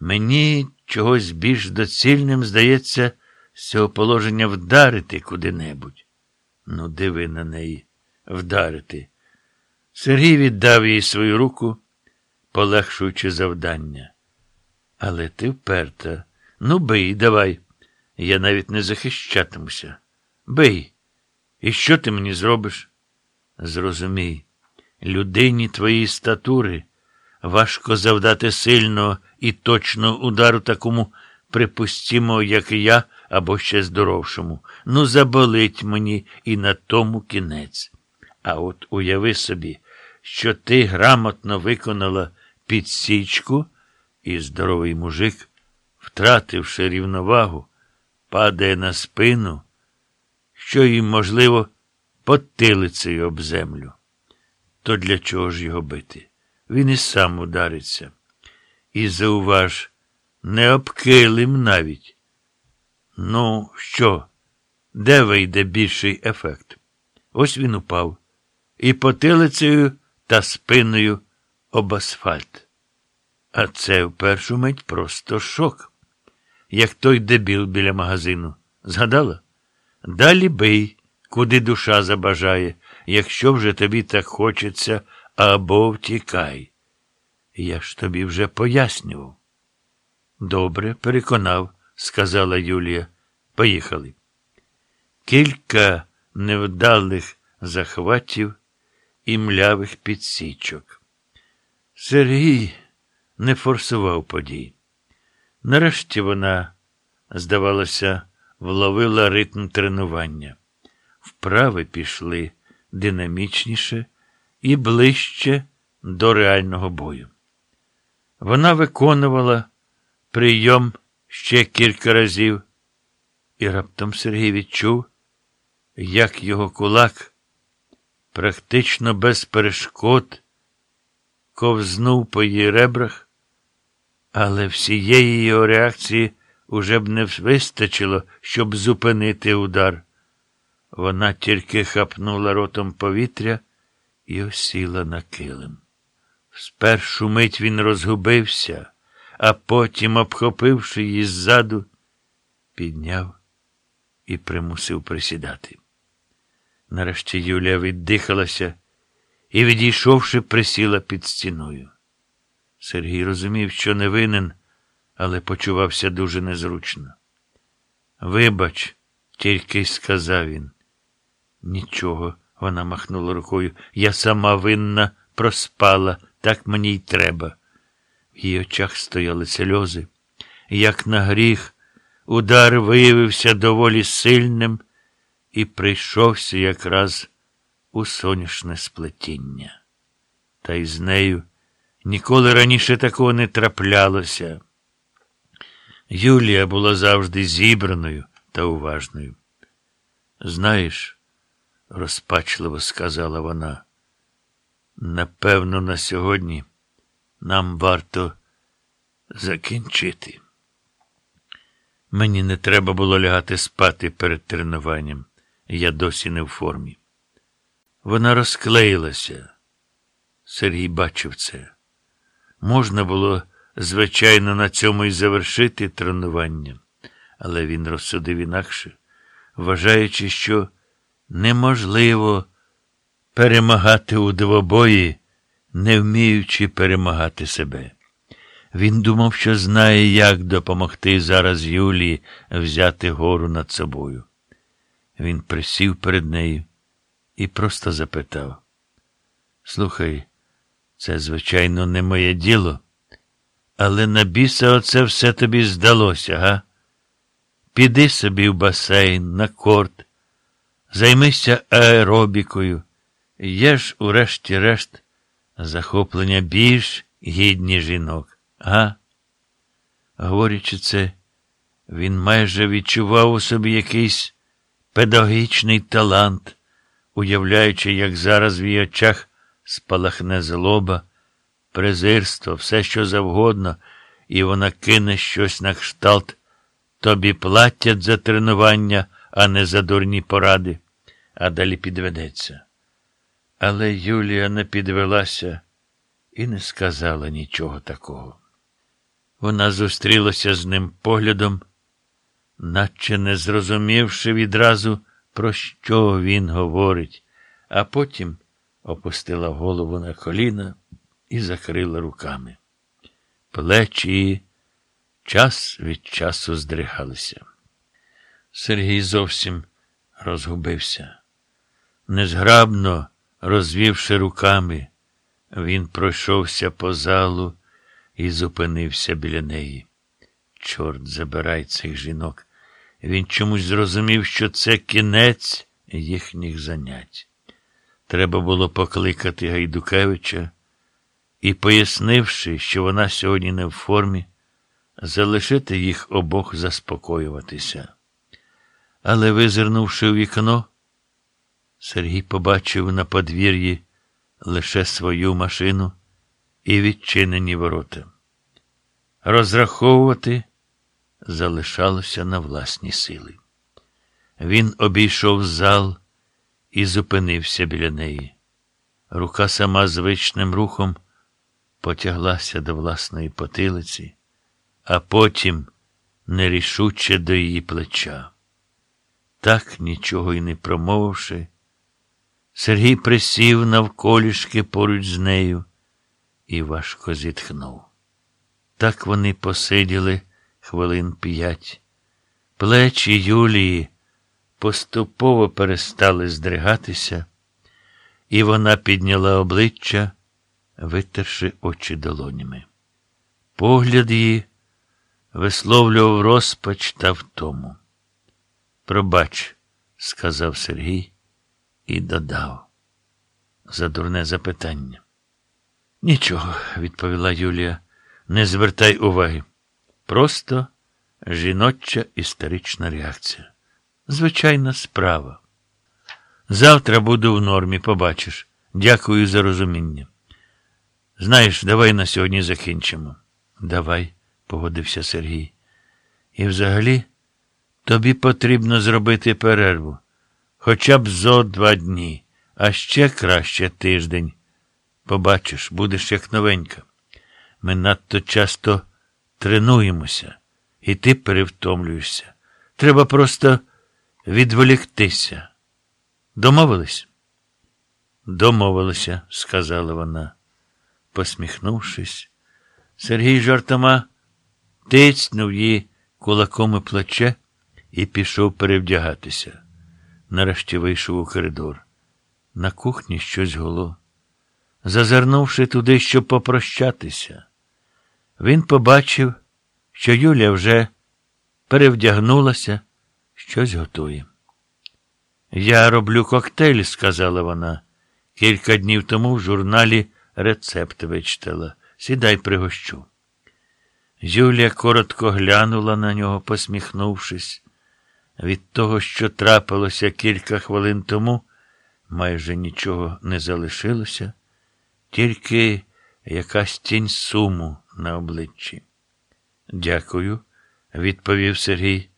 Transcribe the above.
Мені чогось більш доцільним здається з цього положення вдарити куди-небудь. Ну, диви на неї, вдарити. Сергій віддав їй свою руку, полегшуючи завдання. Але ти вперта. Ну, бий, давай. Я навіть не захищатимуся. Бий. І що ти мені зробиш? Зрозумій, людині твоєї статури важко завдати сильного і точного удару такому припустімо, як я, або ще здоровшому. Ну, заболить мені і на тому кінець. А от уяви собі, що ти грамотно виконала підсічку, і здоровий мужик, втративши рівновагу, падає на спину, що їм, можливо, потилицею об землю. То для чого ж його бити? Він і сам удариться. І зауваж, не обкилим навіть. Ну, що? Де вийде більший ефект? Ось він упав. І потилицею та спиною об асфальт. А це в першу мить просто шок. Як той дебіл біля магазину. Згадала? Далі бий, куди душа забажає, якщо вже тобі так хочеться, або втікай. Я ж тобі вже пояснював. Добре, переконав, сказала Юлія. Поїхали. Кілька невдалих захватів і млявих підсічок. Сергій не форсував подій. Нарешті вона, здавалося, вловила ритм тренування. Вправи пішли динамічніше і ближче до реального бою. Вона виконувала прийом ще кілька разів, і раптом Сергій відчув, як його кулак практично без перешкод ковзнув по її ребрах, але всієї його реакції уже б не вистачило, щоб зупинити удар. Вона тільки хапнула ротом повітря і осіла на килим. Спершу мить він розгубився, а потім, обхопивши її ззаду, підняв і примусив присідати. Нарешті Юлія віддихалася і, відійшовши, присіла під стіною. Сергій розумів, що не винен, але почувався дуже незручно. Вибач, тільки й сказав він. Нічого, вона махнула рукою. Я сама винна проспала, так мені й треба. В її очах стояли сльози. Як на гріх, удар виявився доволі сильним і прийшовся якраз у сонячне сплетіння. Та й з нею ніколи раніше такого не траплялося. Юлія була завжди зібраною та уважною. Знаєш, розпачливо сказала вона, напевно, на сьогодні нам варто закінчити. Мені не треба було лягати спати перед тренуванням. Я досі не в формі. Вона розклеїлася. Сергій бачив це. Можна було, звичайно, на цьому і завершити тренування, але він розсудив інакше, вважаючи, що неможливо перемагати у двобої, не вміючи перемагати себе. Він думав, що знає, як допомогти зараз Юлії взяти гору над собою. Він присів перед нею і просто запитав: Слухай, це, звичайно, не моє діло, але на біса оце все тобі здалося, га? Піди собі в басейн, на корт, займися аеробікою. Є ж, урешті-решт, захоплення більш гідні жінок, га? Говорячи це, він майже відчував у собі якийсь педагогічний талант, уявляючи, як зараз в її очах спалахне злоба, презирство, все що завгодно, і вона кине щось на кшталт. Тобі платять за тренування, а не за дурні поради, а далі підведеться. Але Юлія не підвелася і не сказала нічого такого. Вона зустрілася з ним поглядом, наче не зрозумівши відразу, про що він говорить, а потім опустила голову на коліна і закрила руками. Плечі час від часу здригалися. Сергій зовсім розгубився. Незграбно розвівши руками, він пройшовся по залу і зупинився біля неї. Чорт забирай цих жінок. Він чомусь зрозумів, що це кінець їхніх занять. Треба було покликати Гайдукевича і, пояснивши, що вона сьогодні не в формі, залишити їх обох заспокоюватися. Але, визирнувши у вікно, Сергій побачив на подвір'ї лише свою машину і відчинені ворота. Розраховувати залишалося на власні сили. Він обійшов зал і зупинився біля неї. Рука сама звичним рухом потяглася до власної потилиці, а потім нерішуче до її плеча. Так, нічого й не промовивши, Сергій присів навколішки поруч з нею і важко зітхнув. Так вони посиділи хвилин п'ять. Плечі Юлії поступово перестали здригатися, і вона підняла обличчя, витерши очі долонями. Погляд її висловлював розпач та втому. Пробач, сказав Сергій і додав. За дурне запитання. Нічого, відповіла Юлія, не звертай уваги. Просто жіноча історична реакція. Звичайна справа. Завтра буду в нормі, побачиш. Дякую за розуміння. Знаєш, давай на сьогодні закінчимо. Давай, погодився Сергій. І взагалі, тобі потрібно зробити перерву. Хоча б зо два дні, а ще краще тиждень. Побачиш, будеш як новенька. Ми надто часто тренуємося, і ти перевтомлюєшся. Треба просто відволіктися. Домовились? Домовилися, сказала вона. Посміхнувшись, Сергій жартома тицнув її кулаком у плече і пішов перевдягатися. Нарешті вийшов у коридор. На кухні щось гуло. Зазирнувши туди, щоб попрощатися, він побачив, що Юля вже перевдягнулася, щось готує. Я роблю коктейль, сказала вона. Кілька днів тому в журналі рецепт вичитала. Сідай пригощу. Юлія коротко глянула на нього, посміхнувшись. Від того, що трапилося кілька хвилин тому, майже нічого не залишилося, тільки якась тінь суму на обличчі. Дякую, відповів Сергій.